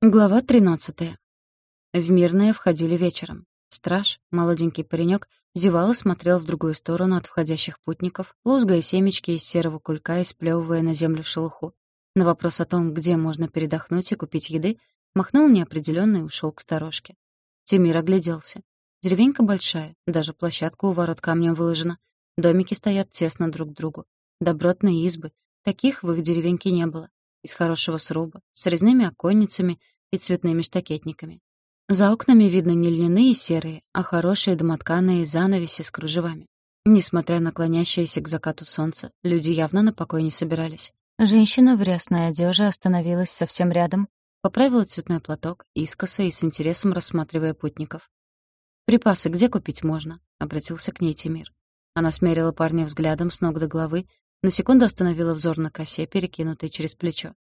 Глава 13. В Мирное входили вечером. Страж, молоденький паренек, зевал и смотрел в другую сторону от входящих путников, лузгая семечки из серого кулька и сплёвывая на землю шелуху. На вопрос о том, где можно передохнуть и купить еды, махнул неопределённо и ушёл к сторожке. Тимир огляделся. Деревенька большая, даже площадка у ворот камнем выложена. Домики стоят тесно друг к другу. Добротные избы. Таких в их деревеньке не было из хорошего сруба, с резными оконницами и цветными штакетниками. За окнами видно не льняные серые, а хорошие домотканые занавеси с кружевами. Несмотря на клонящееся к закату солнце, люди явно на покой не собирались. Женщина в рясной одежде остановилась совсем рядом, поправила цветной платок, искоса и с интересом рассматривая путников. «Припасы где купить можно?» — обратился к ней Тимир. Она смерила парня взглядом с ног до головы, на секунду остановила взор на косе, перекинутой через плечо.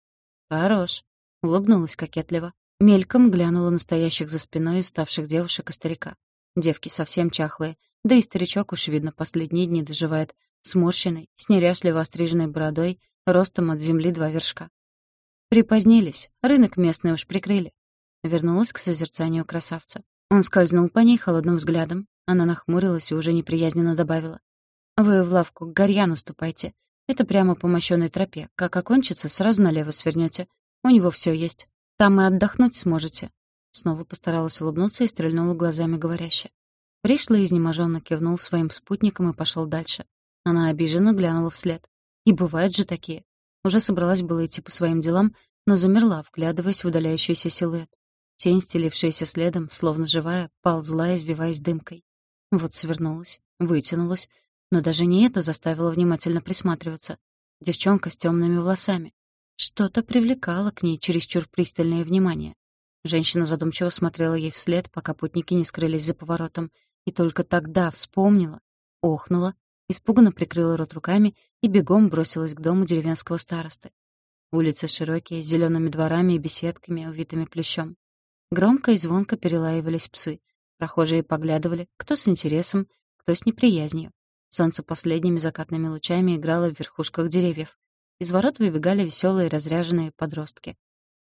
«Хорош», — улыбнулась кокетливо. Мельком глянула на стоящих за спиной уставших девушек и старика. Девки совсем чахлые, да и старичок уж, видно, последние дни доживает, сморщенный, с неряшливо остриженной бородой, ростом от земли два вершка. Припозднились, рынок местный уж прикрыли. Вернулась к созерцанию красавца. Он скользнул по ней холодным взглядом. Она нахмурилась и уже неприязненно добавила. «Вы в лавку к Гарьяну ступайте. Это прямо по мощёной тропе. Как окончится, сразу налево свернёте. У него всё есть. Там и отдохнуть сможете». Снова постаралась улыбнуться и стрельнула глазами говоряще. Пришлый изнеможённо кивнул своим спутникам и пошёл дальше. Она обиженно глянула вслед. И бывают же такие. Уже собралась было идти по своим делам, но замерла, вглядываясь в удаляющийся силуэт. Тень, стелившаяся следом, словно живая, ползла, избиваясь дымкой. Вот свернулась, вытянулась, но даже не это заставило внимательно присматриваться. Девчонка с темными волосами. Что-то привлекало к ней чересчур пристальное внимание. Женщина задумчиво смотрела ей вслед, пока путники не скрылись за поворотом, и только тогда вспомнила, охнула, испуганно прикрыла рот руками и бегом бросилась к дому деревенского старосты. Улицы широкие, с зелеными дворами и беседками, увитыми плющом. Громко и звонко перелаивались псы. Прохожие поглядывали, кто с интересом, кто с неприязнью. Солнце последними закатными лучами играло в верхушках деревьев. Из ворот выбегали веселые разряженные подростки.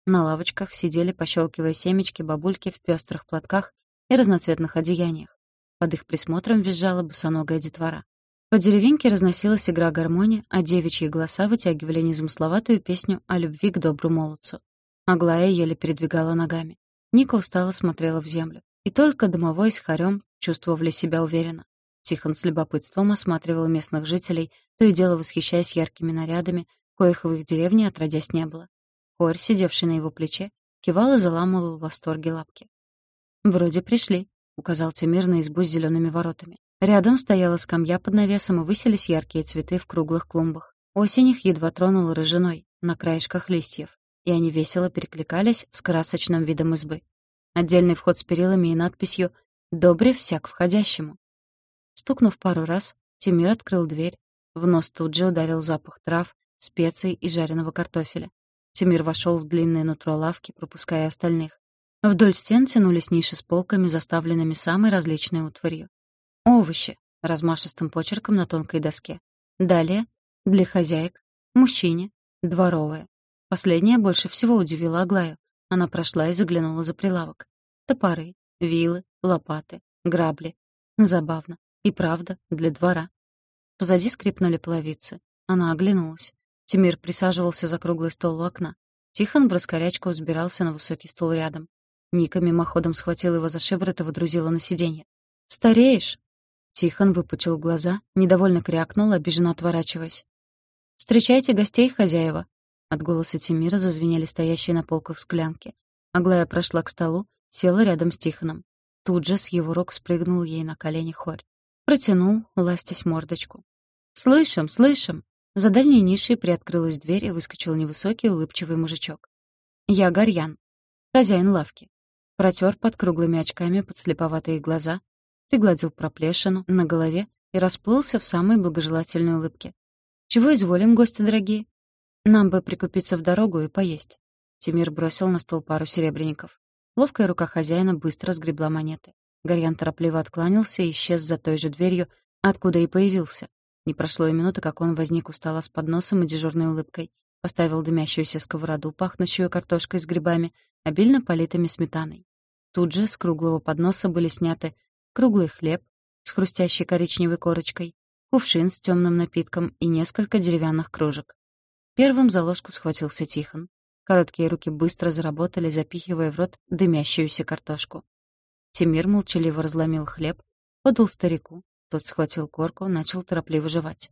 На лавочках сидели, пощелкивая семечки, бабульки в пестрых платках и разноцветных одеяниях. Под их присмотром визжала босоногая детвора. По деревеньке разносилась игра гармонии, а девичьи голоса вытягивали незамысловатую песню о любви к добру молодцу. Аглая еле передвигала ногами. Ника устало смотрела в землю. И только домовой с хорем чувствовали себя уверенно. Тихон с любопытством осматривал местных жителей, то и дело восхищаясь яркими нарядами, коих в их деревне отродясь не было. Хорь, сидевший на его плече, кивал и заламывал в восторге лапки. «Вроде пришли», — указал Тимир на избу с зелеными воротами. Рядом стояла скамья под навесом, и высились яркие цветы в круглых клумбах. Осень их едва тронула рыжиной, на краешках листьев, и они весело перекликались с красочным видом избы. Отдельный вход с перилами и надписью «Добре всяк входящему». Стукнув пару раз, Тимир открыл дверь. В нос тут же ударил запах трав, специй и жареного картофеля. Тимир вошел в длинное нутро лавки, пропуская остальных. Вдоль стен тянулись ниши с полками, заставленными самой различной утварью. Овощи, размашистым почерком на тонкой доске. Далее, для хозяек, мужчине, дворовое. Последнее больше всего удивило Аглаю. Она прошла и заглянула за прилавок. Топоры, вилы, лопаты, грабли. Забавно. И правда, для двора. Позади скрипнули половицы. Она оглянулась. Тимир присаживался за круглый стол у окна. Тихон в раскорячку взбирался на высокий стул рядом. Ника мимоходом схватила его за шиворот и водрузила на сиденье. «Стареешь?» Тихон выпучил глаза, недовольно крякнул, обиженно отворачиваясь. «Встречайте гостей, хозяева!» От голоса Тимира зазвенели стоящие на полках склянки. Аглая прошла к столу, села рядом с Тихоном. Тут же с его рук спрыгнул ей на колени хорь. Протянул, ластясь мордочку. «Слышим, слышим!» За дальней нишей приоткрылась дверь и выскочил невысокий улыбчивый мужичок. «Я Гарьян, хозяин лавки». Протер под круглыми очками подслеповатые глаза, пригладил проплешину на голове и расплылся в самой благожелательной улыбке. «Чего изволим, гости дорогие? Нам бы прикупиться в дорогу и поесть». Тимир бросил на стол пару серебряников. Ловкая рука хозяина быстро сгребла монеты. Гарьян торопливо откланялся и исчез за той же дверью, откуда и появился. Не прошло и минуты, как он возник у стола с подносом и дежурной улыбкой, поставил дымящуюся сковороду, пахнущую картошкой с грибами, обильно политыми сметаной. Тут же с круглого подноса были сняты круглый хлеб с хрустящей коричневой корочкой, кувшин с темным напитком и несколько деревянных кружек. Первым за ложку схватился Тихон. Короткие руки быстро заработали, запихивая в рот дымящуюся картошку. Тимир молчаливо разломил хлеб, подал старику. Тот схватил корку, начал торопливо жевать.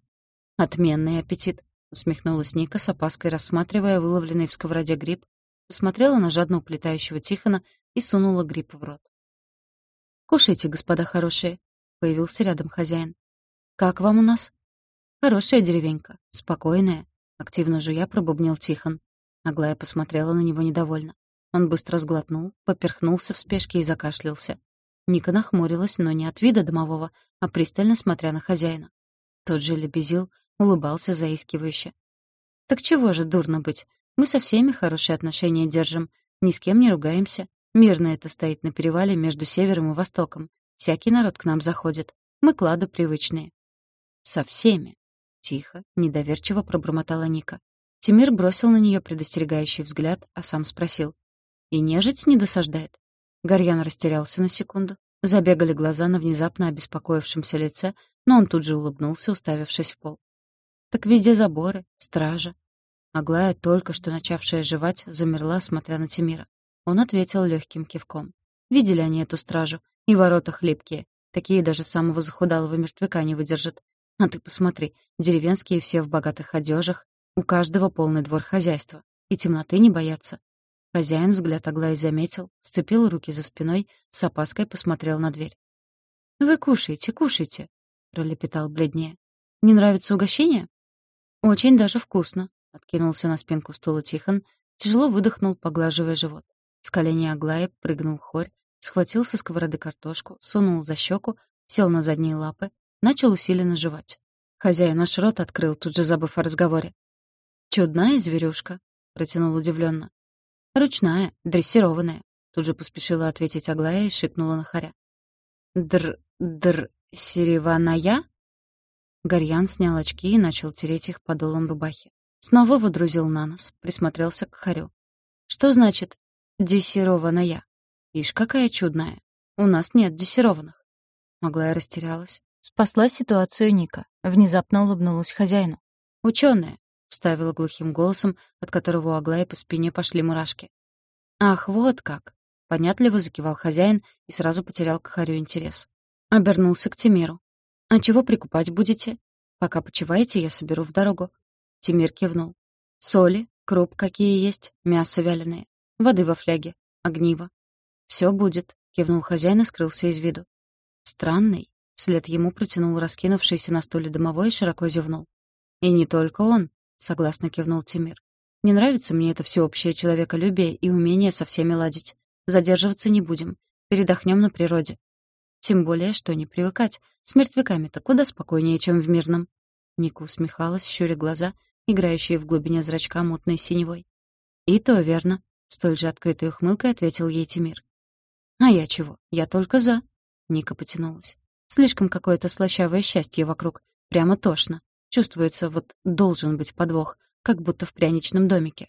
«Отменный аппетит», — усмехнулась Ника с опаской, рассматривая выловленный в сковороде гриб, посмотрела на жадно уплетающего Тихона и сунула гриб в рот. «Кушайте, господа хорошие», — появился рядом хозяин. «Как вам у нас?» «Хорошая деревенька, спокойная», — активно жуя пробубнил Тихон. Аглая посмотрела на него недовольно. Он быстро сглотнул, поперхнулся в спешке и закашлялся. Ника нахмурилась, но не от вида домового, а пристально смотря на хозяина. Тот же лебезил, улыбался заискивающе. «Так чего же дурно быть? Мы со всеми хорошие отношения держим, ни с кем не ругаемся. Мирно это стоит на перевале между севером и востоком. Всякий народ к нам заходит. Мы клады привычные». «Со всеми?» — тихо, недоверчиво пробормотала Ника. Тимир бросил на нее предостерегающий взгляд, а сам спросил. И нежить не досаждает. Гарьян растерялся на секунду. Забегали глаза на внезапно обеспокоившемся лице, но он тут же улыбнулся, уставившись в пол. Так везде заборы, стража. Аглая, только что начавшая жевать, замерла, смотря на Тимира. Он ответил легким кивком. Видели они эту стражу, и ворота хлипкие. Такие даже самого захудалого мертвяка не выдержат. А ты посмотри, деревенские все в богатых одежах, у каждого полный двор хозяйства. И темноты не боятся. Хозяин взгляд Аглаи заметил, сцепил руки за спиной, с опаской посмотрел на дверь. «Вы кушайте, кушайте», — пролепетал бледнее. «Не нравится угощение?» «Очень даже вкусно», — откинулся на спинку стула Тихон, тяжело выдохнул, поглаживая живот. С колени Аглаи прыгнул хорь, схватил со сковороды картошку, сунул за щеку, сел на задние лапы, начал усиленно жевать. Хозяин наш рот открыл, тут же забыв о разговоре. «Чудная зверюшка», — протянул удивленно. «Ручная, дрессированная», — тут же поспешила ответить Аглая и шикнула на хоря. «Др... др... сереваная?» Гарьян снял очки и начал тереть их подолом рубахи. Снова водрузил на нос, присмотрелся к хорю. «Что значит «дессированная»?» «Ишь, какая чудная! У нас нет дессированных». Аглая растерялась. Спасла ситуацию Ника. Внезапно улыбнулась хозяину. «Учёная вставила глухим голосом, от которого у Аглаи по спине пошли мурашки. «Ах, вот как!» — понятливо закивал хозяин и сразу потерял к Харю интерес. Обернулся к Тимиру. «А чего прикупать будете? Пока почиваете, я соберу в дорогу». Тимир кивнул. «Соли, круп какие есть, мясо вяленое, воды во фляге, огниво». «Всё будет», — кивнул хозяин и скрылся из виду. «Странный», — вслед ему протянул раскинувшийся на стуле домовой и широко зевнул. «И не только он», согласно кивнул Тимир. Не нравится мне это всеобщее человеколюбие и умение со всеми ладить. Задерживаться не будем. Передохнем на природе. Тем более, что не привыкать. С мертвяками-то куда спокойнее, чем в мирном. Ника усмехалась, щуря глаза, играющие в глубине зрачка мутной синевой. «И то верно», — столь же открытой ухмылкой ответил ей Тимир. «А я чего? Я только за». Ника потянулась. Слишком какое-то слащавое счастье вокруг. Прямо тошно. Чувствуется, вот должен быть подвох, как будто в пряничном домике.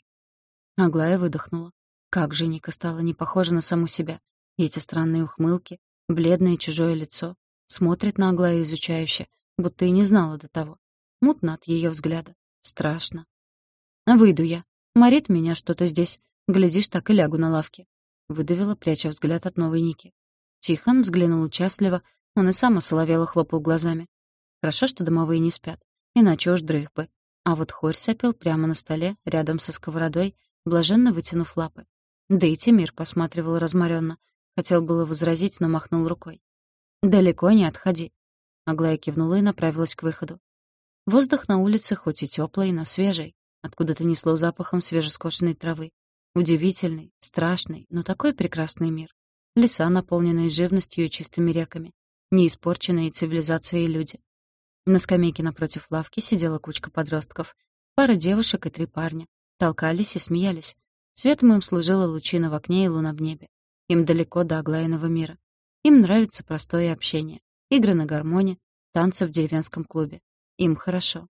Аглая выдохнула. Как же Ника стала не похожа на саму себя. Эти странные ухмылки, бледное чужое лицо, смотрит на Аглаю изучающе, будто и не знала до того. Мутно от ее взгляда. Страшно. «Выйду я. Морит меня что-то здесь. Глядишь, так и лягу на лавке». Выдавила, пряча взгляд от новой Ники. Тихон взглянул участливо, он и сам осоловело хлопал глазами. Хорошо, что домовые не спят. Иначе уж дрых бы. А вот хорь сопел прямо на столе, рядом со сковородой, блаженно вытянув лапы. Да и Тимир посматривал разморенно. Хотел было возразить, но махнул рукой. «Далеко не отходи». Аглая кивнула и направилась к выходу. Воздух на улице хоть и тёплый, но свежий. Откуда-то несло запахом свежескошенной травы. Удивительный, страшный, но такой прекрасный мир. Леса, наполненные живностью и чистыми реками. Неиспорченные цивилизацией люди. На скамейке напротив лавки сидела кучка подростков. Пара девушек и три парня. Толкались и смеялись. Светом им служила лучина в окне и луна в небе. Им далеко до Аглаиного мира. Им нравится простое общение. Игры на гармоне, танцы в деревенском клубе. Им хорошо.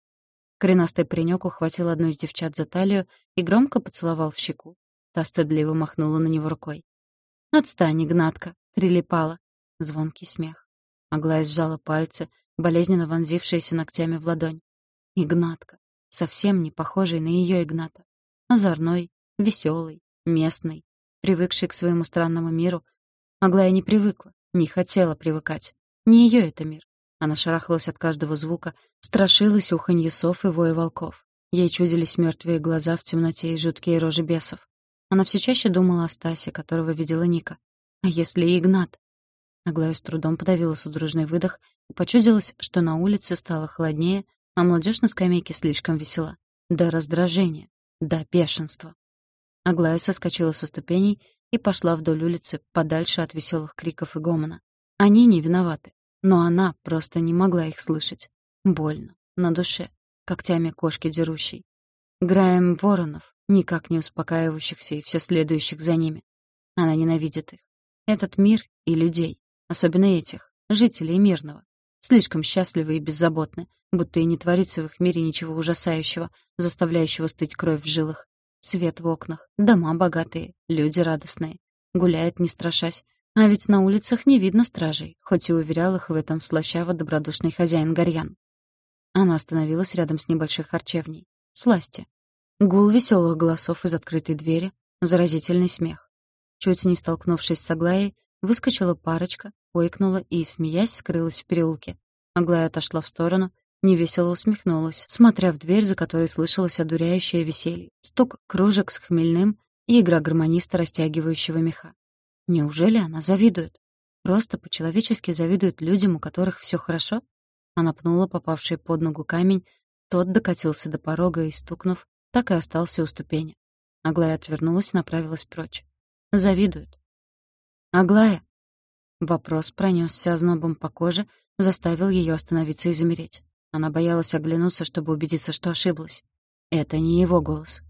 Коренастый паренёк ухватил одну из девчат за талию и громко поцеловал в щеку. Та стыдливо махнула на него рукой. «Отстань, Игнатка!» — прилипала. Звонкий смех. Аглая сжала пальцы, болезненно вонзившиеся ногтями в ладонь. Игнатка. Совсем не похожий на ее Игната. Озорной, веселый, местный, привыкший к своему странному миру. Аглая не привыкла, не хотела привыкать. Не ее это мир. Она шарахалась от каждого звука, страшилась уханье сов и воя волков. Ей чудились мертвые глаза в темноте и жуткие рожи бесов. Она все чаще думала о Стасе, которого видела Ника. А если Игнат? Аглая с трудом подавила судорожный выдох и почудилась, что на улице стало холоднее, а молодежь на скамейке слишком весела. До раздражения, до бешенства. Аглая соскочила со ступеней и пошла вдоль улицы, подальше от веселых криков и гомона. Они не виноваты, но она просто не могла их слышать. Больно, на душе, когтями кошки дерущей. Граем воронов, никак не успокаивающихся и все следующих за ними. Она ненавидит их. Этот мир и людей, особенно этих, жителей мирного. Слишком счастливы и беззаботны, будто и не творится в их мире ничего ужасающего, заставляющего стыть кровь в жилах. Свет в окнах, дома богатые, люди радостные. Гуляют, не страшась. А ведь на улицах не видно стражей, хоть и уверял их в этом слащаво-добродушный хозяин Горьян. Она остановилась рядом с небольшой харчевней. Сласти. Гул веселых голосов из открытой двери, заразительный смех. Чуть не столкнувшись с Аглаей, выскочила парочка, ойкнула и, смеясь, скрылась в переулке. Аглая отошла в сторону, невесело усмехнулась, смотря в дверь, за которой слышалось одуряющее веселье, стук кружек с хмельным и игра гармониста, растягивающего меха. Неужели она завидует? Просто по-человечески завидует людям, у которых все хорошо? Она пнула попавший под ногу камень, тот докатился до порога и, стукнув, так и остался у ступени. Аглая отвернулась и направилась прочь. Завидует. «Аглая!» Вопрос пронесся ознобом по коже, заставил ее остановиться и замереть. Она боялась оглянуться, чтобы убедиться, что ошиблась. Это не его голос.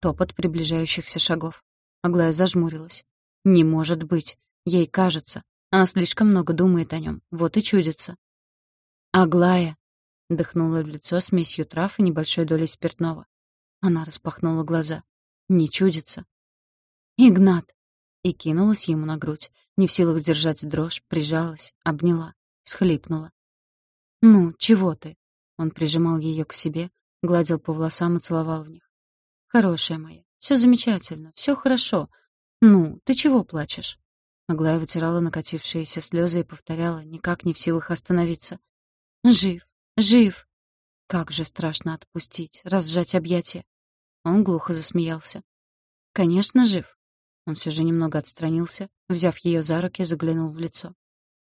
Топот приближающихся шагов. Аглая зажмурилась. Не может быть. Ей кажется. Она слишком много думает о нем. Вот и чудится. «Аглая!» — дыхнула в лицо смесью трав и небольшой долей спиртного. Она распахнула глаза. Не чудится. «Игнат!» И кинулась ему на грудь. Не в силах сдержать дрожь, прижалась, обняла, схлипнула. «Ну, чего ты?» Он прижимал ее к себе, гладил по волосам и целовал в них. «Хорошая моя, все замечательно, все хорошо. Ну, ты чего плачешь?» Аглая вытирала накатившиеся слезы и повторяла, никак не в силах остановиться. «Жив, жив!» Как же страшно отпустить, разжать объятия. Он глухо засмеялся. «Конечно, жив». Он все же немного отстранился, взяв ее за руки, заглянул в лицо.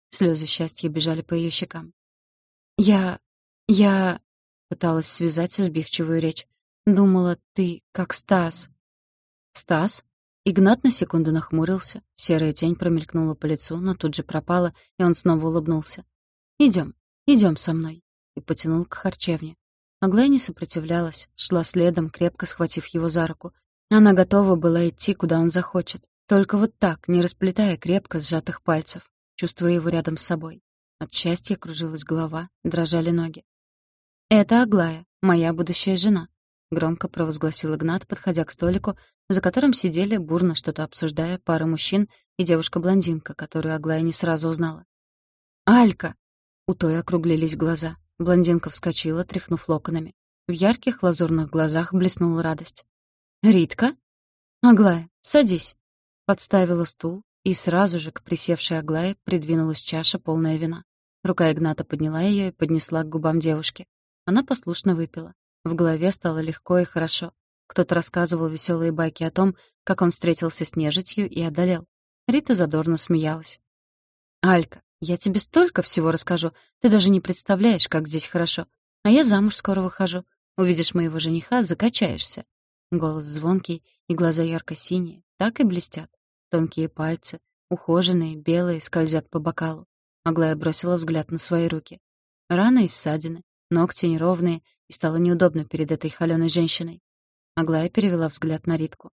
Слезы счастья бежали по ее щекам. «Я... я...» — пыталась связать сбивчивую речь. «Думала, ты как Стас». «Стас?» Игнат на секунду нахмурился, серая тень промелькнула по лицу, но тут же пропала, и он снова улыбнулся. «Идем, идем со мной», и потянул к харчевне. Аглая не сопротивлялась, шла следом, крепко схватив его за руку. Она готова была идти, куда он захочет. Только вот так, не расплетая крепко сжатых пальцев, чувствуя его рядом с собой. От счастья кружилась голова, дрожали ноги. «Это Аглая, моя будущая жена», — громко провозгласил Игнат, подходя к столику, за которым сидели, бурно что-то обсуждая, пара мужчин и девушка-блондинка, которую Аглая не сразу узнала. «Алька!» — у той округлились глаза. Блондинка вскочила, тряхнув локонами. В ярких лазурных глазах блеснула радость. «Ритка?» «Аглая, садись!» Подставила стул, и сразу же к присевшей Аглае придвинулась чаша, полная вина. Рука Игната подняла ее и поднесла к губам девушки. Она послушно выпила. В голове стало легко и хорошо. Кто-то рассказывал веселые байки о том, как он встретился с нежитью и одолел. Рита задорно смеялась. «Алька, я тебе столько всего расскажу, ты даже не представляешь, как здесь хорошо. А я замуж скоро выхожу. Увидишь моего жениха, закачаешься». Голос звонкий и глаза ярко-синие, так и блестят. Тонкие пальцы, ухоженные, белые, скользят по бокалу. Аглая бросила взгляд на свои руки. Раны и ссадины, ногти неровные, и стало неудобно перед этой холёной женщиной. Аглая перевела взгляд на Ритку.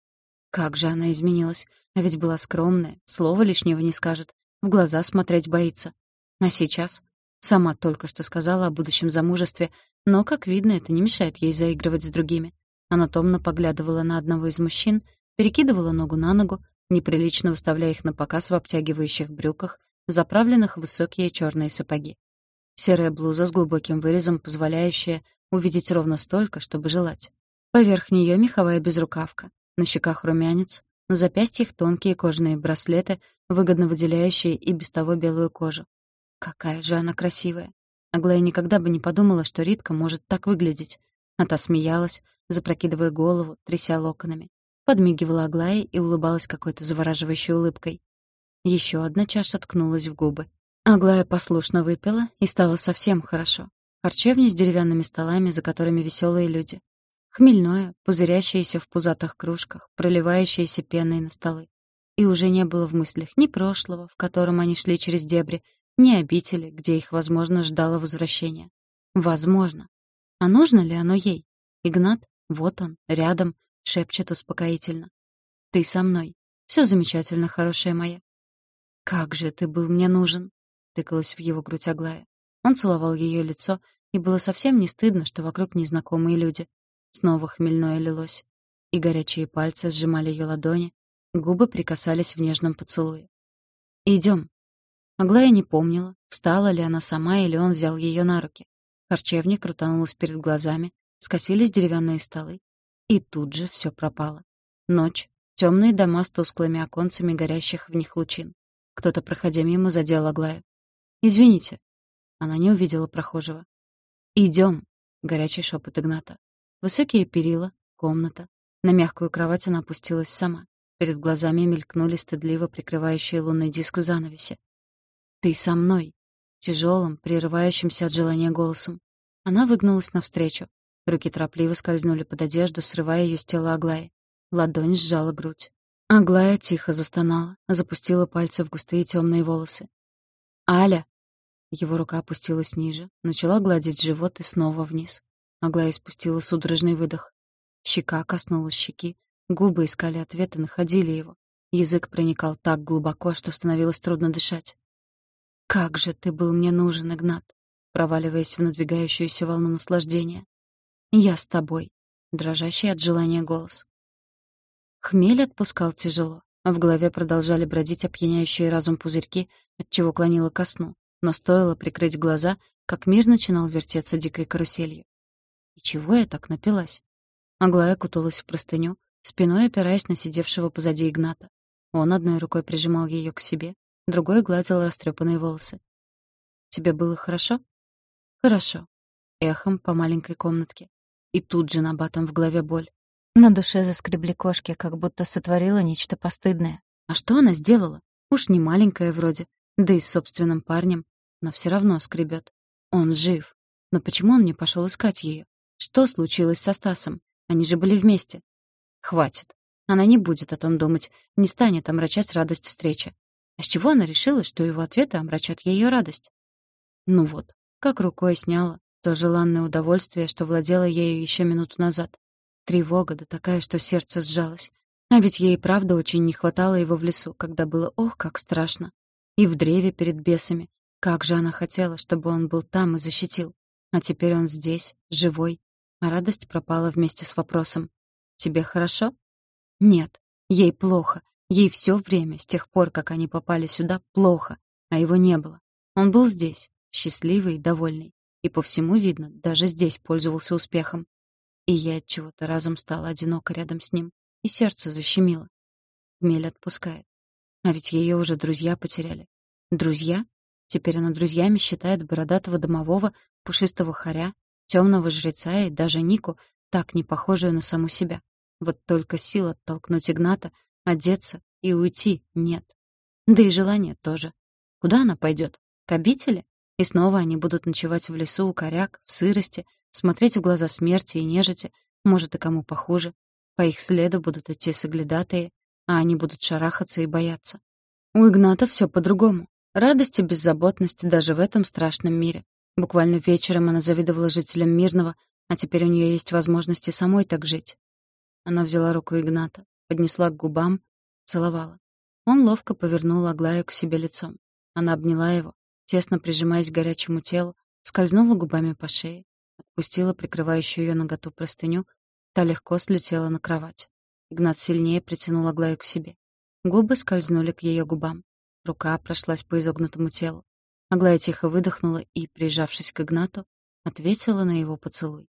Как же она изменилась, а ведь была скромная, слова лишнего не скажет, в глаза смотреть боится. А сейчас? Сама только что сказала о будущем замужестве, но, как видно, это не мешает ей заигрывать с другими. Она томно поглядывала на одного из мужчин, перекидывала ногу на ногу, неприлично выставляя их на показ в обтягивающих брюках, заправленных в высокие черные сапоги. Серая блуза с глубоким вырезом, позволяющая увидеть ровно столько, чтобы желать. Поверх нее меховая безрукавка, на щеках румянец, на запястьях тонкие кожаные браслеты, выгодно выделяющие и без того белую кожу. Какая же она красивая. Аглая никогда бы не подумала, что Ритка может так выглядеть. А та смеялась, запрокидывая голову, тряся локонами. Подмигивала Аглае и улыбалась какой-то завораживающей улыбкой. Еще одна чаша ткнулась в губы. Аглая послушно выпила, и стало совсем хорошо. Харчевни с деревянными столами, за которыми веселые люди. Хмельное, пузырящееся в пузатых кружках, проливающееся пеной на столы. И уже не было в мыслях ни прошлого, в котором они шли через дебри, ни обители, где их, возможно, ждало возвращение. Возможно. А нужно ли оно ей? Игнат, вот он, рядом, шепчет успокоительно. «Ты со мной. Все замечательно, хорошая моя». «Как же ты был мне нужен!» — тыкалась в его грудь Аглая. Он целовал ее лицо, и было совсем не стыдно, что вокруг незнакомые люди. Снова хмельное лилось. И горячие пальцы сжимали ее ладони, губы прикасались в нежном поцелуе. Идем. Аглая не помнила, встала ли она сама или он взял ее на руки. Харчевник крутанулась перед глазами, скосились деревянные столы. И тут же все пропало. Ночь, темные дома с тусклыми оконцами горящих в них лучин. Кто-то, проходя мимо, задел Аглаю. «Извините». Она не увидела прохожего. Идем, горячий шепот Игната. Высокие перила, комната. На мягкую кровать она опустилась сама. Перед глазами мелькнули стыдливо прикрывающие лунный диск занавеси. «Ты со мной!» Тяжелым, прерывающимся от желания голосом. Она выгнулась навстречу. Руки торопливо скользнули под одежду, срывая ее с тела Аглаи. Ладонь сжала грудь. Аглая тихо застонала, запустила пальцы в густые темные волосы. «Аля!» Его рука опустилась ниже, начала гладить живот и снова вниз. Аглая испустила судорожный выдох. Щека коснулась щеки, губы искали ответ и находили его. Язык проникал так глубоко, что становилось трудно дышать. «Как же ты был мне нужен, Игнат!» проваливаясь в надвигающуюся волну наслаждения. «Я с тобой», — дрожащий от желания голос. Хмель отпускал тяжело, а в голове продолжали бродить опьяняющие разум пузырьки, отчего клонило ко сну но стоило прикрыть глаза, как мир начинал вертеться дикой каруселью. И чего я так напилась? Аглая куталась в простыню, спиной опираясь на сидевшего позади Игната. Он одной рукой прижимал ее к себе, другой гладил растрепанные волосы. «Тебе было хорошо?» «Хорошо». Эхом по маленькой комнатке. И тут же набатом в голове боль. На душе заскребли кошки, как будто сотворила нечто постыдное. А что она сделала? Уж не маленькая вроде, да и с собственным парнем но все равно скребет. Он жив. Но почему он не пошел искать ее? Что случилось со Стасом? Они же были вместе. Хватит. Она не будет о том думать, не станет омрачать радость встречи. А с чего она решила, что его ответы омрачат ее радость? Ну вот, как рукой сняла то желанное удовольствие, что владело ею еще минуту назад. Тревога, да такая, что сердце сжалось. А ведь ей правда очень не хватало его в лесу, когда было ох, как страшно. И в древе перед бесами, как же она хотела, чтобы он был там и защитил. А теперь он здесь, живой. А радость пропала вместе с вопросом. «Тебе хорошо?» Нет, ей плохо. Ей все время, с тех пор, как они попали сюда, плохо. А его не было. Он был здесь, счастливый и довольный. И по всему видно, даже здесь пользовался успехом. И я от чего-то разом стала одиноко рядом с ним, и сердце защемило. Хмель отпускает. А ведь ее уже друзья потеряли. Друзья? Теперь она друзьями считает бородатого домового, пушистого хоря, темного жреца и даже Нику, так не похожую на саму себя. Вот только сил оттолкнуть Игната, одеться и уйти нет. Да и желания тоже. Куда она пойдет? К обители? И снова они будут ночевать в лесу у коряк, в сырости, смотреть в глаза смерти и нежити, может, и кому похуже. По их следу будут идти соглядатые, а они будут шарахаться и бояться. У Игната все по-другому. Радость и беззаботность даже в этом страшном мире. Буквально вечером она завидовала жителям Мирного, а теперь у нее есть возможность и самой так жить. Она взяла руку Игната, поднесла к губам, целовала. Он ловко повернул Аглаю к себе лицом. Она обняла его, тесно прижимаясь к горячему телу, скользнула губами по шее, отпустила прикрывающую ее наготу простыню, та легко слетела на кровать. Игнат сильнее притянул Аглаю к себе. Губы скользнули к ее губам. Рука прошлась по изогнутому телу. Аглая тихо выдохнула и, прижавшись к Игнату, ответила на его поцелуй.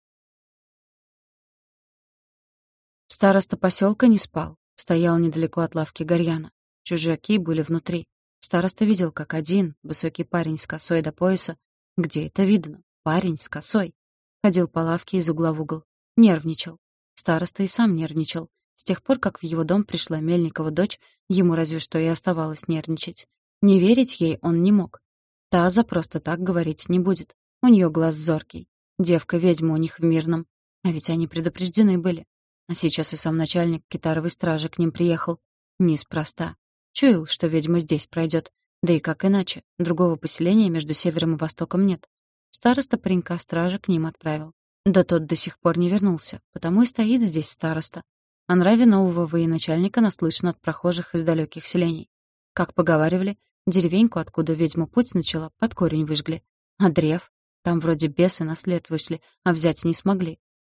Староста поселка не спал, стоял недалеко от лавки Горьяна. Чужаки были внутри. Староста видел, как один, высокий парень с косой до пояса, где это видно, парень с косой, ходил по лавке из угла в угол, нервничал. Староста и сам нервничал. С тех пор, как в его дом пришла Мельникова дочь, ему разве что и оставалось нервничать. Не верить ей он не мог. Та за просто так говорить не будет. У нее глаз зоркий. Девка-ведьма у них в мирном. А ведь они предупреждены были. А сейчас и сам начальник китаровой стражи к ним приехал. Неспроста. Чуял, что ведьма здесь пройдет. Да и как иначе? Другого поселения между севером и востоком нет. Староста паренька стражи к ним отправил. Да тот до сих пор не вернулся, потому и стоит здесь староста. О нраве нового военачальника наслышно от прохожих из далеких селений. Как поговаривали, деревеньку, откуда ведьма путь начала, под корень выжгли. А древ? Там вроде бесы на след вышли, а взять не смогли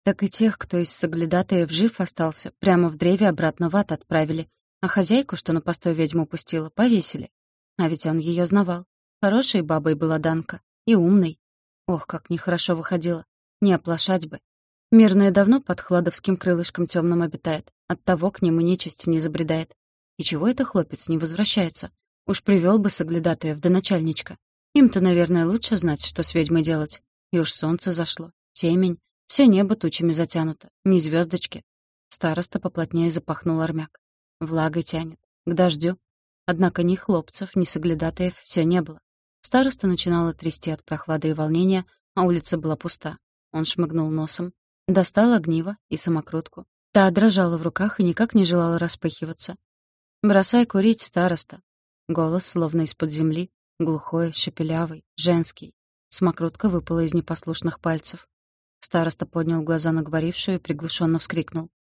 так и тех, кто из соглядатаев жив остался, прямо в древе обратно в ад отправили, а хозяйку, что на постой ведьму пустила, повесили. А ведь он ее знавал. Хорошей бабой была Данка. И умной. Ох, как нехорошо выходило. Не оплошать бы. Мирная давно под хладовским крылышком темным обитает. Оттого к нему нечисть не забредает. И чего это хлопец не возвращается? Уж привел бы соглядатаев до начальничка. Им-то, наверное, лучше знать, что с ведьмой делать. И уж солнце зашло. Темень. Все небо тучами затянуто, ни звездочки. Староста поплотнее запахнул армяк. Влагой тянет. К дождю. Однако ни хлопцев, ни соглядатаев все не было. Староста начинала трясти от прохлады и волнения, а улица была пуста. Он шмыгнул носом, достал огниво и самокрутку. Та дрожала в руках и никак не желала распыхиваться. «Бросай курить, староста!» Голос, словно из-под земли, глухой, шепелявый, женский. Самокрутка выпала из непослушных пальцев. Староста поднял глаза на говорившую и приглушенно вскрикнул.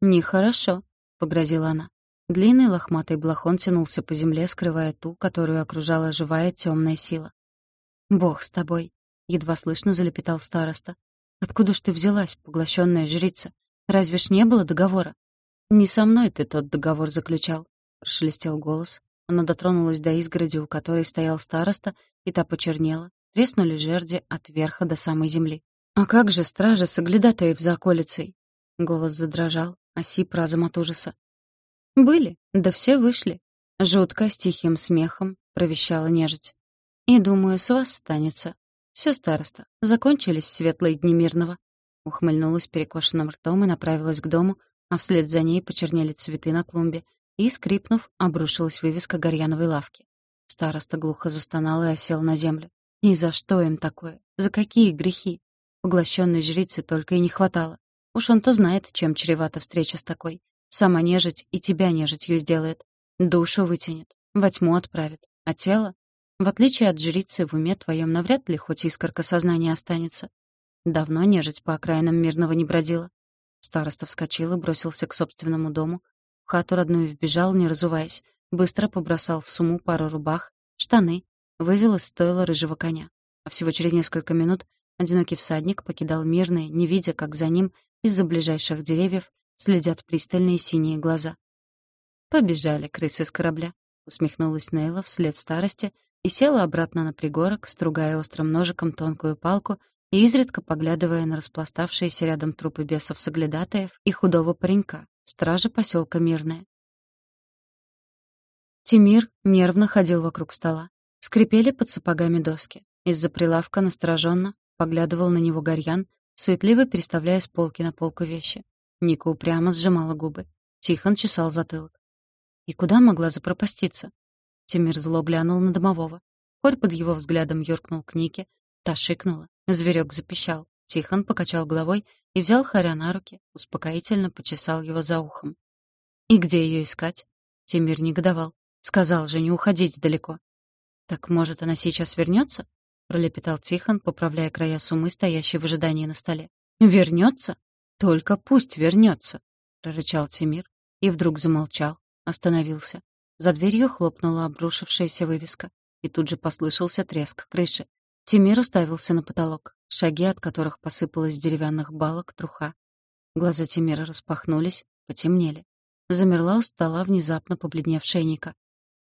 «Нехорошо», — погрозила она. Длинный лохматый блохон тянулся по земле, скрывая ту, которую окружала живая темная сила. «Бог с тобой», — едва слышно залепетал староста. «Откуда ж ты взялась, поглощенная жрица? Разве ж не было договора?» «Не со мной ты тот договор заключал», — прошелестел голос. Она дотронулась до изгороди, у которой стоял староста, и та почернела. Треснули жерди от верха до самой земли. «А как же стража соглядатаев за околицей?» Голос задрожал, осип разом от ужаса. «Были, да все вышли». Жутко, с тихим смехом, провещала нежить. «И думаю, с вас станется. Все, староста, закончились светлые дни мирного». Ухмыльнулась перекошенным ртом и направилась к дому, а вслед за ней почернели цветы на клумбе, и, скрипнув, обрушилась вывеска горьяновой лавки. Староста глухо застонал и осел на землю. «И за что им такое? За какие грехи? Поглощенной жрицы только и не хватало. Уж он-то знает, чем чревата встреча с такой. Сама нежить и тебя нежитью сделает. Душу вытянет, во тьму отправит. А тело? В отличие от жрицы, в уме твоем навряд ли хоть искорка сознания останется. Давно нежить по окраинам мирного не бродила. Староста вскочил и бросился к собственному дому. В хату родную вбежал, не разуваясь. Быстро побросал в сумму пару рубах, штаны, вывел из стойла рыжего коня. А всего через несколько минут Одинокий всадник покидал мирный, не видя, как за ним из-за ближайших деревьев следят пристальные синие глаза. «Побежали крысы с корабля», — усмехнулась Нейла вслед старости и села обратно на пригорок, стругая острым ножиком тонкую палку и изредка поглядывая на распластавшиеся рядом трупы бесов-соглядатаев и худого паренька, стража поселка Мирная. Тимир нервно ходил вокруг стола. Скрипели под сапогами доски. Из-за прилавка настороженно Поглядывал на него Горьян, суетливо переставляя с полки на полку вещи. Ника упрямо сжимала губы. Тихон чесал затылок. И куда могла запропаститься? Тимир зло глянул на домового. Хорь под его взглядом юркнул к Нике. Та шикнула. Зверек запищал. Тихон покачал головой и взял Харя на руки, успокоительно почесал его за ухом. «И где ее искать?» Тимир негодовал. «Сказал же, не уходить далеко». «Так, может, она сейчас вернется? Пролепетал Тихон, поправляя края сумы, стоящей в ожидании на столе. Вернется? Только пусть вернется, прорычал Тимир и вдруг замолчал, остановился. За дверью хлопнула обрушившаяся вывеска, и тут же послышался треск крыши. Тимир уставился на потолок, шаги от которых посыпалась деревянных балок труха. Глаза Тимира распахнулись, потемнели. Замерла у стола внезапно побледневшая Ника.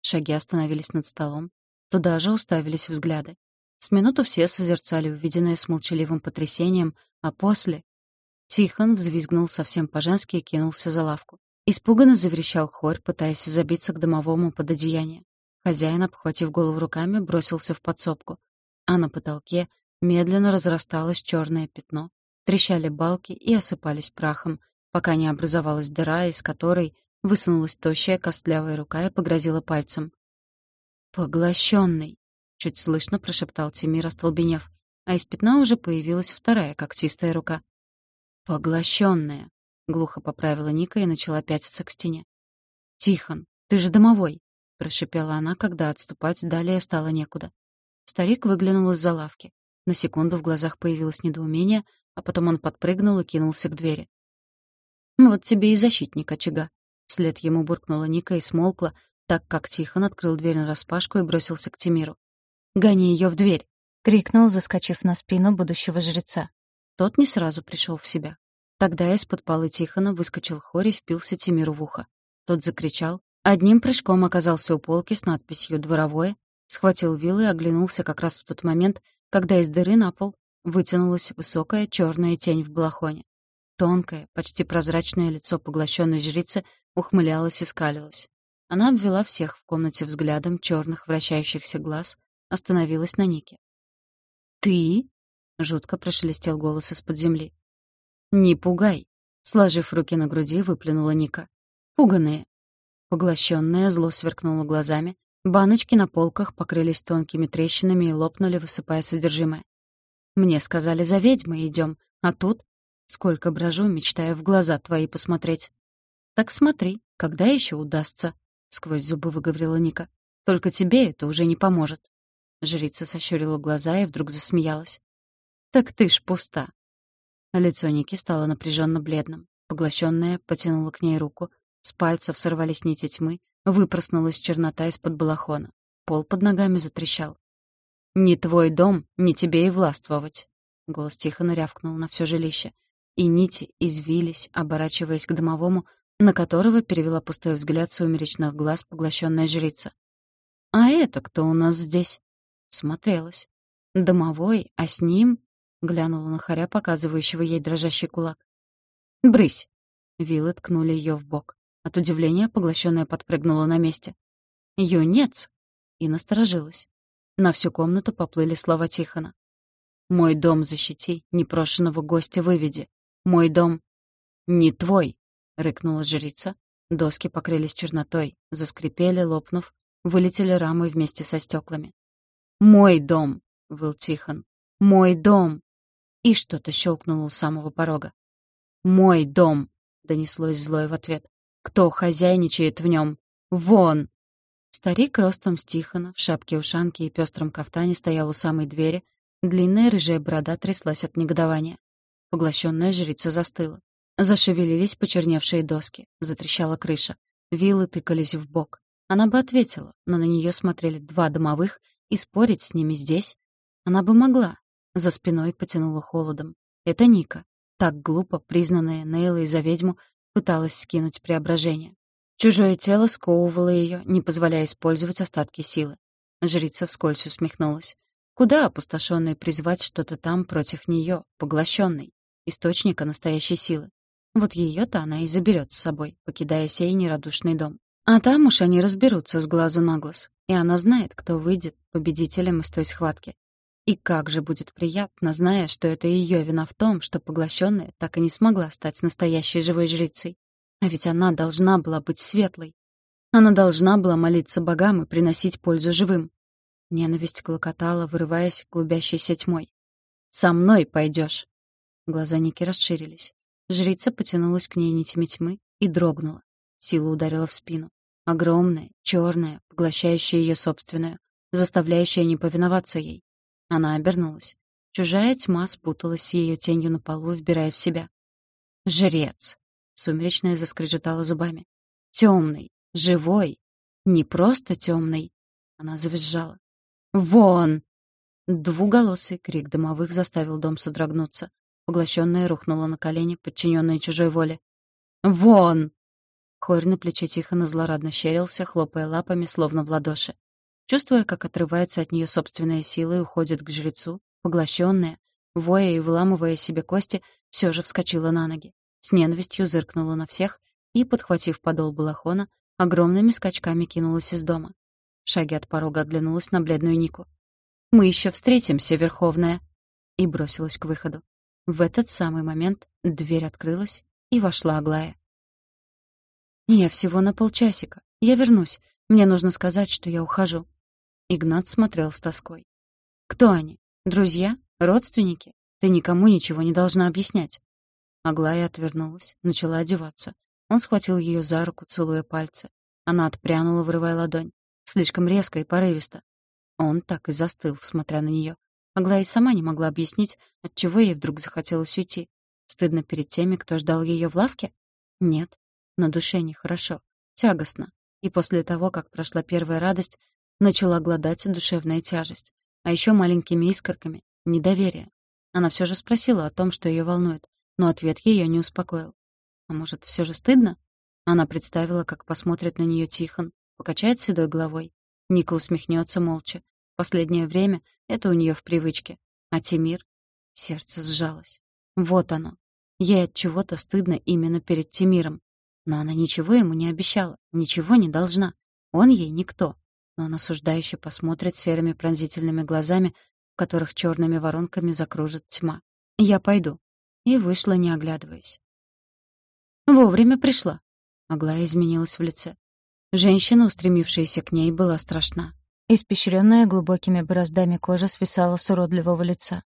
Шаги остановились над столом. Туда же уставились взгляды. С минуту все созерцали увиденное с молчаливым потрясением, а после... Тихон взвизгнул совсем по-женски и кинулся за лавку. Испуганно заверещал хорь, пытаясь забиться к домовому под одеяние. Хозяин, обхватив голову руками, бросился в подсобку. А на потолке медленно разрасталось черное пятно. Трещали балки и осыпались прахом, пока не образовалась дыра, из которой высунулась тощая костлявая рука и погрозила пальцем. «Поглощенный!» — чуть слышно прошептал Тимир, остолбенев, а из пятна уже появилась вторая когтистая рука. «Поглощенная!» — глухо поправила Ника и начала пятиться к стене. «Тихон, ты же домовой!» — прошипела она, когда отступать далее стало некуда. Старик выглянул из-за лавки. На секунду в глазах появилось недоумение, а потом он подпрыгнул и кинулся к двери. «Вот тебе и защитник очага». Вслед ему буркнула Ника и смолкла, так как Тихон открыл дверь нараспашку и бросился к Тимиру. «Гони ее в дверь!» — крикнул, заскочив на спину будущего жреца. Тот не сразу пришел в себя. Тогда из-под полы Тихона выскочил Хори и впился Тимиру в ухо. Тот закричал, одним прыжком оказался у полки с надписью «Дворовое», схватил вилы и оглянулся как раз в тот момент, когда из дыры на пол вытянулась высокая черная тень в балахоне. Тонкое, почти прозрачное лицо поглощенной жрицы ухмылялось и скалилось. Она обвела всех в комнате взглядом черных вращающихся глаз, остановилась на Нике. «Ты?» — жутко прошелестел голос из-под земли. «Не пугай!» — сложив руки на груди, выплюнула Ника. «Пуганые!» Поглощенная зло сверкнула глазами, баночки на полках покрылись тонкими трещинами и лопнули, высыпая содержимое. «Мне сказали, за ведьмой идем, а тут Сколько брожу, мечтая в глаза твои посмотреть. Так смотри, когда еще удастся, сквозь зубы выговорила Ника. Только тебе это уже не поможет. Жрица сощурила глаза и вдруг засмеялась. Так ты ж пуста. Лицо Ники стало напряженно бледным. Поглощенная потянула к ней руку. С пальцев сорвались нити тьмы, выпроснулась чернота из-под балахона. Пол под ногами затрещал. «Не твой дом, не тебе и властвовать!» Голос тихо нарявкнул на все жилище и нити извились, оборачиваясь к домовому, на которого перевела пустой взгляд сумеречных глаз поглощенная жрица. «А это кто у нас здесь?» Смотрелась. «Домовой, а с ним...» — глянула на хоря, показывающего ей дрожащий кулак. «Брысь!» — вилы ткнули ее в бок. От удивления поглощенная подпрыгнула на месте. «Юнец!» и насторожилась. На всю комнату поплыли слова Тихона. «Мой дом защити, непрошенного гостя выведи. Мой дом не твой, рыкнула жрица. Доски покрылись чернотой, заскрипели, лопнув, вылетели рамы вместе со стеклами. Мой дом, выл Тихон. Мой дом. И что-то щелкнуло у самого порога. Мой дом, донеслось злое в ответ. Кто хозяйничает в нем? Вон! Старик ростом с Тихона, в шапке-ушанке и пестром кафтане стоял у самой двери, длинная рыжая борода тряслась от негодования. Поглощенная жрица застыла. Зашевелились почерневшие доски, затрещала крыша. Вилы тыкались в бок. Она бы ответила, но на нее смотрели два домовых, и спорить с ними здесь она бы могла. За спиной потянула холодом. Это Ника, так глупо признанная Нейлой за ведьму, пыталась скинуть преображение. Чужое тело сковывало ее, не позволяя использовать остатки силы. Жрица вскользь усмехнулась. Куда опустошенной призвать что-то там против нее, поглощенной? источника настоящей силы. Вот ее-то она и заберет с собой, покидая сей нерадушный дом. А там уж они разберутся с глазу на глаз, и она знает, кто выйдет победителем из той схватки. И как же будет приятно, зная, что это ее вина в том, что поглощенная так и не смогла стать настоящей живой жрицей. А ведь она должна была быть светлой. Она должна была молиться богам и приносить пользу живым. Ненависть клокотала, вырываясь клубящейся тьмой. «Со мной пойдешь. Глаза Ники расширились. Жрица потянулась к ней нитями тьмы и дрогнула. Сила ударила в спину. Огромная, черная, поглощающая ее собственную, заставляющая не повиноваться ей. Она обернулась. Чужая тьма спуталась с ее тенью на полу, вбирая в себя. «Жрец!» — сумеречная заскрежетала зубами. «Темный! Живой! Не просто темный!» Она завизжала. «Вон!» Двуголосый крик домовых заставил дом содрогнуться. Поглощенная рухнула на колени, подчиненная чужой воле. «Вон!» Хорь на плече Тихона злорадно щерился, хлопая лапами, словно в ладоши. Чувствуя, как отрывается от нее собственная сила и уходит к жрецу, поглощенная, воя и выламывая себе кости, все же вскочила на ноги. С ненавистью зыркнула на всех и, подхватив подол балахона, огромными скачками кинулась из дома. В шаге от порога оглянулась на бледную Нику. «Мы еще встретимся, Верховная!» и бросилась к выходу. В этот самый момент дверь открылась, и вошла Аглая. «Я всего на полчасика. Я вернусь. Мне нужно сказать, что я ухожу». Игнат смотрел с тоской. «Кто они? Друзья? Родственники? Ты никому ничего не должна объяснять». Аглая отвернулась, начала одеваться. Он схватил ее за руку, целуя пальцы. Она отпрянула, вырывая ладонь. Слишком резко и порывисто. Он так и застыл, смотря на нее. Аглая сама не могла объяснить, отчего ей вдруг захотелось уйти. Стыдно перед теми, кто ждал ее в лавке? Нет. На душе нехорошо. Тягостно. И после того, как прошла первая радость, начала гладать душевная тяжесть. А еще маленькими искорками — недоверие. Она все же спросила о том, что ее волнует, но ответ ее не успокоил. А может, все же стыдно? Она представила, как посмотрит на нее Тихон, покачает седой головой. Ника усмехнется молча. Последнее время это у нее в привычке. А Тимир? Сердце сжалось. Вот оно. Ей от чего-то стыдно именно перед Тимиром. Но она ничего ему не обещала, ничего не должна. Он ей никто. Но он осуждающе посмотрит серыми пронзительными глазами, в которых черными воронками закружит тьма. «Я пойду». И вышла, не оглядываясь. Вовремя пришла. Аглая изменилась в лице. Женщина, устремившаяся к ней, была страшна. Испещренная глубокими бороздами кожа свисала с уродливого лица.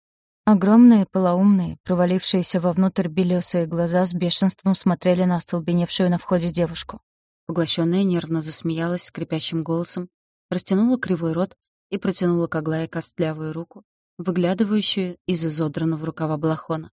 Огромные, полоумные, провалившиеся вовнутрь белесые глаза с бешенством смотрели на остолбеневшую на входе девушку. Поглощенная нервно засмеялась скрипящим голосом, растянула кривой рот и протянула к Аглае костлявую руку, выглядывающую из изодранного рукава балахона.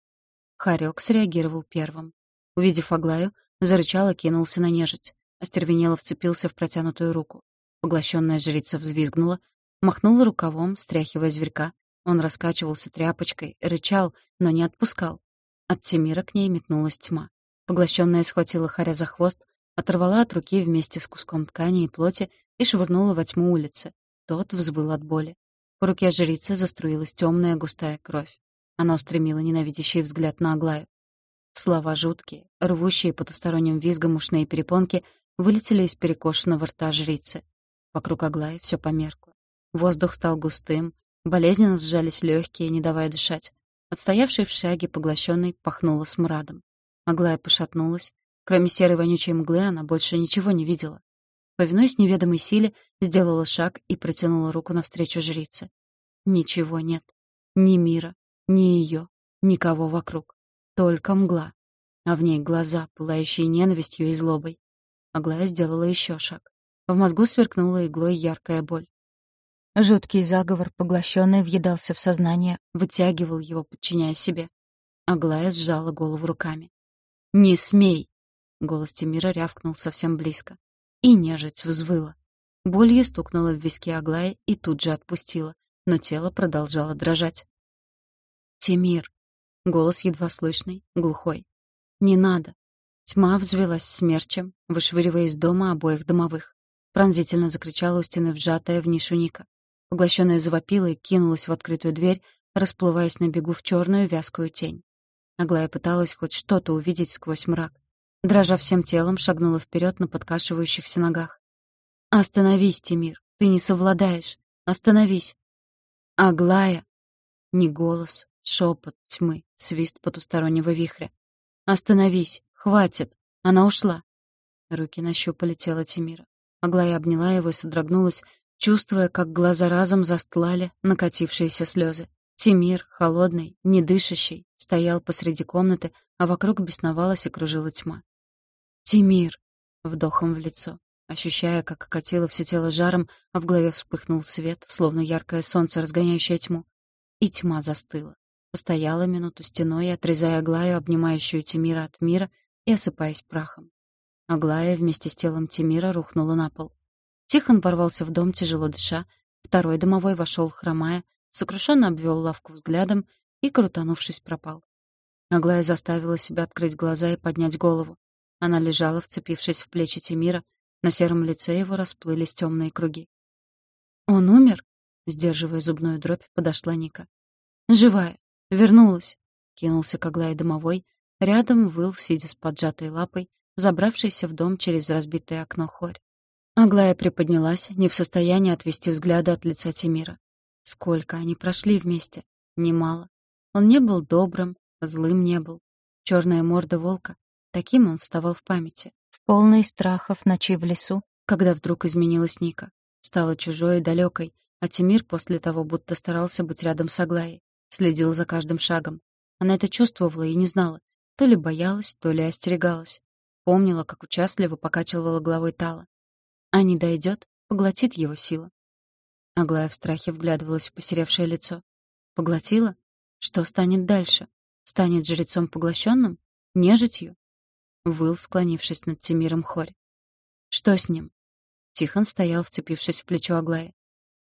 Харек среагировал первым. Увидев Аглаю, зарычал и кинулся на нежить. Остервенело вцепился в протянутую руку. Поглощенная жрица взвизгнула, махнула рукавом, стряхивая зверька, он раскачивался тряпочкой, рычал, но не отпускал. От Тимира к ней метнулась тьма. Поглощенная схватила Харя за хвост, оторвала от руки вместе с куском ткани и плоти и швырнула во тьму улицы. Тот взвыл от боли. По руке жрицы заструилась темная густая кровь. Она устремила ненавидящий взгляд на Аглаю. Слова жуткие, рвущие потусторонним визгом ушные перепонки, вылетели из перекошенного рта жрицы. Вокруг Аглаи все померкло. Воздух стал густым, Болезненно сжались легкие, не давая дышать. Отстоявшей в шаге поглощенной пахнуло смрадом. Аглая пошатнулась. Кроме серой вонючей мглы она больше ничего не видела. Повинуясь неведомой силе, сделала шаг и протянула руку навстречу жрице. Ничего нет. Ни мира, ни ее, никого вокруг. Только мгла. А в ней глаза, пылающие ненавистью и злобой. Аглая сделала еще шаг. В мозгу сверкнула иглой яркая боль. Жуткий заговор, поглощенный, въедался в сознание, вытягивал его, подчиняя себе. Аглая сжала голову руками. «Не смей!» — голос Тимира рявкнул совсем близко. И нежить взвыла. Болью стукнула в виски Аглая и тут же отпустила, но тело продолжало дрожать. «Тимир!» — голос едва слышный, глухой. «Не надо!» Тьма взвелась смерчем, вышвыривая из дома обоих домовых. Пронзительно закричала у стены вжатая в нишу Ника. Поглощенная завопила и кинулась в открытую дверь, расплываясь на бегу в черную вязкую тень. Аглая пыталась хоть что-то увидеть сквозь мрак. Дрожа всем телом, шагнула вперед на подкашивающихся ногах. «Остановись, Тимир, ты не совладаешь. Остановись!» «Аглая!» Не голос, шепот тьмы, свист потустороннего вихря. «Остановись! Хватит! Она ушла!» Руки нащупали тело Тимира. Аглая обняла его и содрогнулась, чувствуя, как глаза разом застлали накатившиеся слезы. Тимир, холодный, недышащий, стоял посреди комнаты, а вокруг бесновалась и кружила тьма. «Тимир!» — вдохом в лицо, ощущая, как окатило все тело жаром, а в голове вспыхнул свет, словно яркое солнце, разгоняющее тьму. И тьма застыла. Постояла минуту стеной, отрезая Аглаю, обнимающую Тимира от мира, и осыпаясь прахом. Аглая вместе с телом Тимира рухнула на пол. Тихон ворвался в дом, тяжело дыша. Второй домовой вошел, хромая, сокрушенно обвел лавку взглядом и, крутанувшись, пропал. Аглая заставила себя открыть глаза и поднять голову. Она лежала, вцепившись в плечи Тимира, на сером лице его расплылись темные круги. «Он умер?» — сдерживая зубную дробь, подошла Ника. «Живая! Вернулась!» — кинулся к Аглае домовой. Рядом выл, сидя с поджатой лапой, забравшийся в дом через разбитое окно хорь. Аглая приподнялась, не в состоянии отвести взгляда от лица Тимира. Сколько они прошли вместе? Немало. Он не был добрым, злым не был. Черная морда волка. Таким он вставал в памяти. В полной страхов ночи в лесу, когда вдруг изменилась Ника. Стала чужой и далекой, а Тимир после того будто старался быть рядом с Аглаей. Следил за каждым шагом. Она это чувствовала и не знала. То ли боялась, то ли остерегалась. Помнила, как участливо покачивала головой Тала. А не дойдет, поглотит его сила. Аглая в страхе вглядывалась в посеревшее лицо. Поглотила? Что станет дальше? Станет жрецом поглощенным? Нежитью? Выл, склонившись над Тимиром Хорь. Что с ним? Тихон стоял, вцепившись в плечо Аглаи.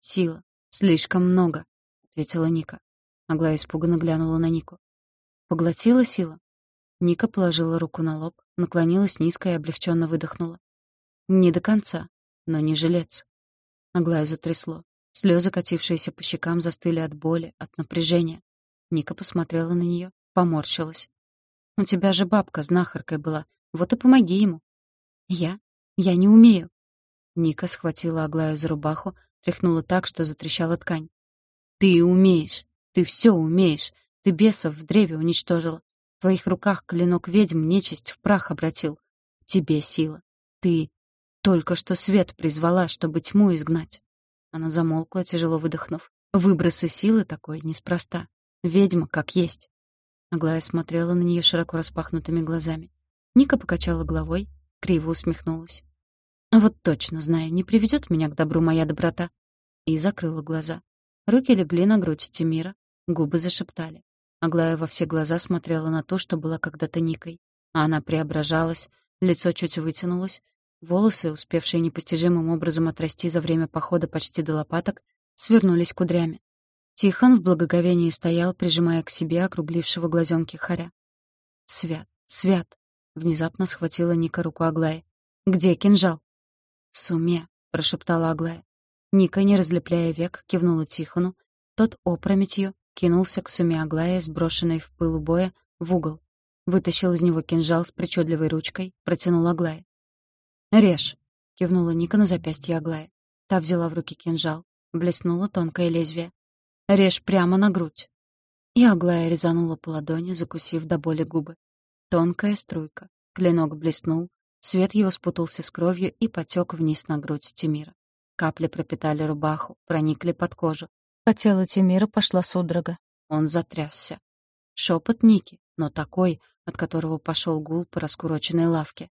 «Сила. Слишком много», — ответила Ника. Аглая испуганно глянула на Нику. «Поглотила сила?» Ника положила руку на лоб, наклонилась низко и облегченно выдохнула. «Не до конца, но не жилец». Аглая затрясло. Слезы, катившиеся по щекам, застыли от боли, от напряжения. Ника посмотрела на нее, поморщилась. «У тебя же бабка знахаркой была, вот и помоги ему». «Я? Я не умею». Ника схватила Аглаю за рубаху, тряхнула так, что затрещала ткань. «Ты умеешь! Ты все умеешь! Ты бесов в древе уничтожила! В твоих руках клинок ведьм нечисть в прах обратил. В тебе сила. Ты только что свет призвала, чтобы тьму изгнать». Она замолкла, тяжело выдохнув. Выбросы силы такой неспроста. Ведьма как есть. Аглая смотрела на нее широко распахнутыми глазами. Ника покачала головой, криво усмехнулась. «Вот точно знаю, не приведет меня к добру моя доброта». И закрыла глаза. Руки легли на грудь Тимира, губы зашептали. Аглая во все глаза смотрела на то, что была когда-то Никой. А она преображалась, лицо чуть вытянулось, волосы, успевшие непостижимым образом отрасти за время похода почти до лопаток, свернулись кудрями. Тихон в благоговении стоял, прижимая к себе округлившего глазенки хоря. «Свят, свят!» — внезапно схватила Ника руку Аглая. «Где кинжал?» «В суме», — прошептала Аглая. Ника, не разлепляя век, кивнула Тихону. Тот опрометью кинулся к суме Аглая, сброшенной в пылу боя, в угол. Вытащил из него кинжал с причудливой ручкой, протянул Аглая. «Режь!» — кивнула Ника на запястье Аглая. Та взяла в руки кинжал. Блеснуло тонкое лезвие. Режь прямо на грудь. И Аглая резанула по ладони, закусив до боли губы. Тонкая струйка. Клинок блеснул, свет его спутался с кровью и потек вниз на грудь Тимира. Капли пропитали рубаху, проникли под кожу. По телу Тимира пошла судорога. Он затрясся. Шепот Ники, но такой, от которого пошел гул по раскуроченной лавке.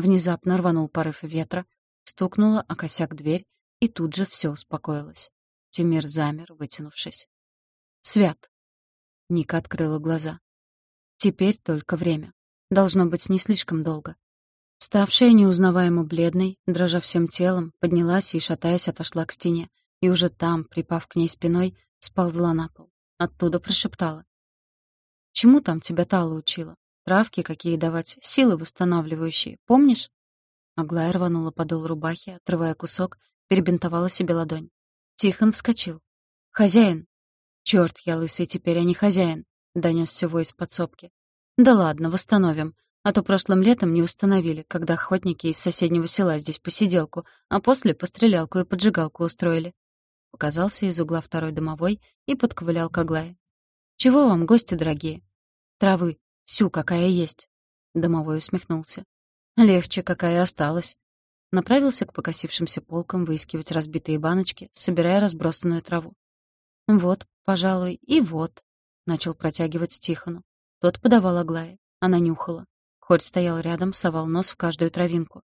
Внезапно рванул порыв ветра, стукнула о косяк дверь, и тут же все успокоилось. Тимир замер, вытянувшись. «Свят!» Ника открыла глаза. «Теперь только время. Должно быть не слишком долго». Ставшая неузнаваемо бледной, дрожа всем телом, поднялась и, шатаясь, отошла к стене. И уже там, припав к ней спиной, сползла на пол. Оттуда прошептала. «Чему там тебя Тала учила? Травки какие давать, силы восстанавливающие, помнишь?» Аглая рванула подол рубахи, отрывая кусок, перебинтовала себе ладонь. Тихон вскочил. «Хозяин!» «Чёрт, я лысый теперь, а не хозяин!» — донёсся вой из подсобки. «Да ладно, восстановим. А то прошлым летом не восстановили, когда охотники из соседнего села здесь посиделку, а после пострелялку и поджигалку устроили». Показался из угла второй домовой и подковылял к Аглае. «Чего вам, гости дорогие?» «Травы. Всю, какая есть». Домовой усмехнулся. «Легче, какая осталась направился к покосившимся полкам выискивать разбитые баночки, собирая разбросанную траву. «Вот, пожалуй, и вот», — начал протягивать Тихону. Тот подавал Аглае. Она нюхала. Хорь стоял рядом, совал нос в каждую травинку.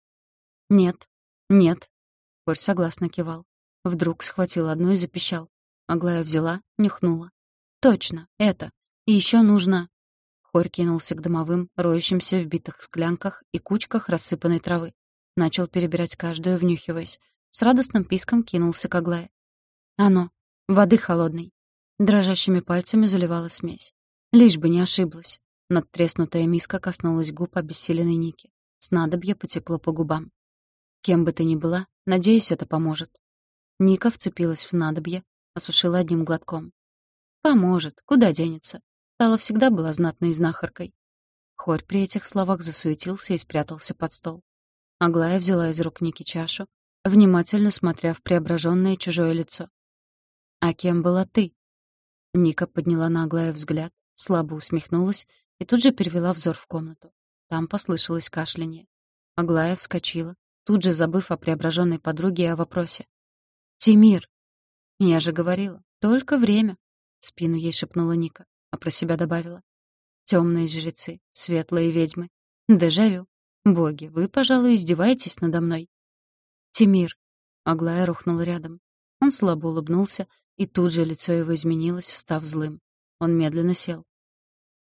«Нет, нет», — Хорь согласно кивал. Вдруг схватил одну и запищал. Аглая взяла, нюхнула. «Точно, это. И еще нужно...» Хорь кинулся к домовым, роющимся в битых склянках и кучках рассыпанной травы. Начал перебирать каждую, внюхиваясь. С радостным писком кинулся к Аглае. «Оно! Воды холодной!» Дрожащими пальцами заливала смесь. Лишь бы не ошиблась. Надтреснутая миска коснулась губ обессиленной Ники. Снадобье потекло по губам. «Кем бы ты ни была, надеюсь, это поможет». Ника вцепилась в надобье, осушила одним глотком. «Поможет, куда денется?» Тала всегда была знатной знахаркой. Хорь при этих словах засуетился и спрятался под стол. Аглая взяла из рук Ники чашу, внимательно смотря в преображенное чужое лицо. «А кем была ты?» Ника подняла на Аглая взгляд, слабо усмехнулась и тут же перевела взор в комнату. Там послышалось кашляние. Аглая вскочила, тут же забыв о преображенной подруге и о вопросе. «Тимир!» «Я же говорила, только время!» В спину ей шепнула Ника, а про себя добавила. «Темные жрецы, светлые ведьмы. Дежавю. Боги, вы, пожалуй, издеваетесь надо мной». «Тимир!» Аглая рухнула рядом. Он слабо улыбнулся, и тут же лицо его изменилось, став злым. Он медленно сел.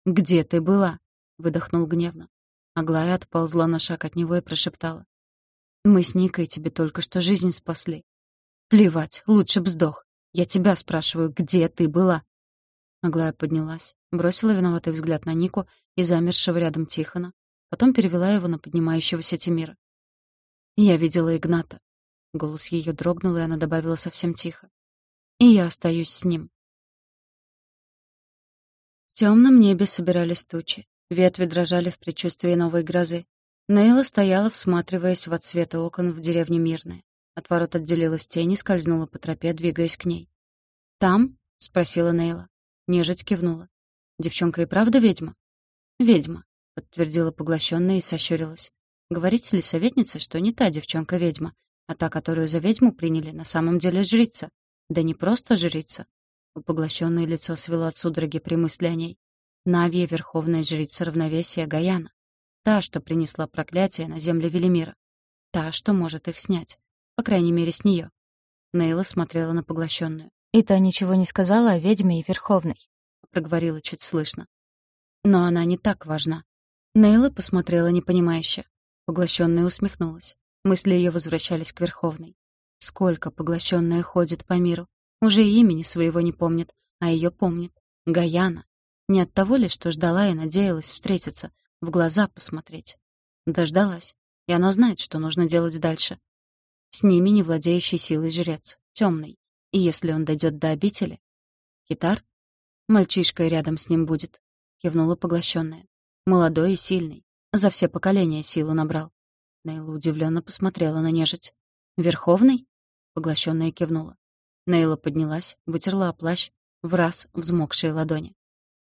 «Где ты была?» — выдохнул гневно. Аглая отползла на шаг от него и прошептала. «Мы с Никой тебе только что жизнь спасли. Плевать, лучше б сдох. Я тебя спрашиваю, где ты была?» Аглая поднялась, бросила виноватый взгляд на Нику и замершего рядом Тихона, потом перевела его на поднимающегося Тимира. «Я видела Игната». Голос ее дрогнул, и она добавила совсем тихо. «И я остаюсь с ним». В темном небе собирались тучи. Ветви дрожали в предчувствии новой грозы. Нейла стояла, всматриваясь в отсветы окон в деревне Мирная. От ворот отделилась тень и скользнула по тропе, двигаясь к ней. «Там?» — спросила Нейла. Нежить кивнула. «Девчонка и правда ведьма?» «Ведьма», — подтвердила поглощенная и сощурилась. «Говорите ли советница, что не та девчонка-ведьма, а та, которую за ведьму приняли, на самом деле жрица? Да не просто жрица». У поглощенное лицо свело от судороги при мысли о ней. Навья — верховная жрица равновесия Гаяна. Та, что принесла проклятие на землю Велимира. Та, что может их снять. По крайней мере, с нее. Нейла смотрела на поглощенную. «И та ничего не сказала о ведьме и Верховной», — проговорила чуть слышно. «Но она не так важна». Нейла посмотрела непонимающе. Поглощенная усмехнулась. Мысли ее возвращались к Верховной. Сколько поглощенная ходит по миру. Уже имени своего не помнит, а ее помнит. Гаяна. Не от того ли, что ждала и надеялась встретиться, в глаза посмотреть. Дождалась. И она знает, что нужно делать дальше. С ними не владеющий силой жрец, темный. И если он дойдет до обители... Китар? Мальчишка рядом с ним будет, кивнула поглощенная. Молодой и сильный. За все поколения силу набрал. Нейла удивленно посмотрела на нежить. «Верховный?» Поглощенная кивнула. Нейла поднялась, вытерла плащ, в раз взмокшие ладони.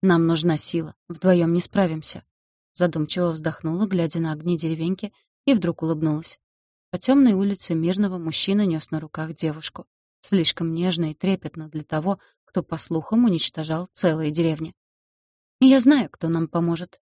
«Нам нужна сила, вдвоем не справимся». Задумчиво вздохнула, глядя на огни деревеньки, и вдруг улыбнулась. По темной улице Мирного мужчина нес на руках девушку. Слишком нежно и трепетно для того, кто, по слухам, уничтожал целые деревни. «Я знаю, кто нам поможет»,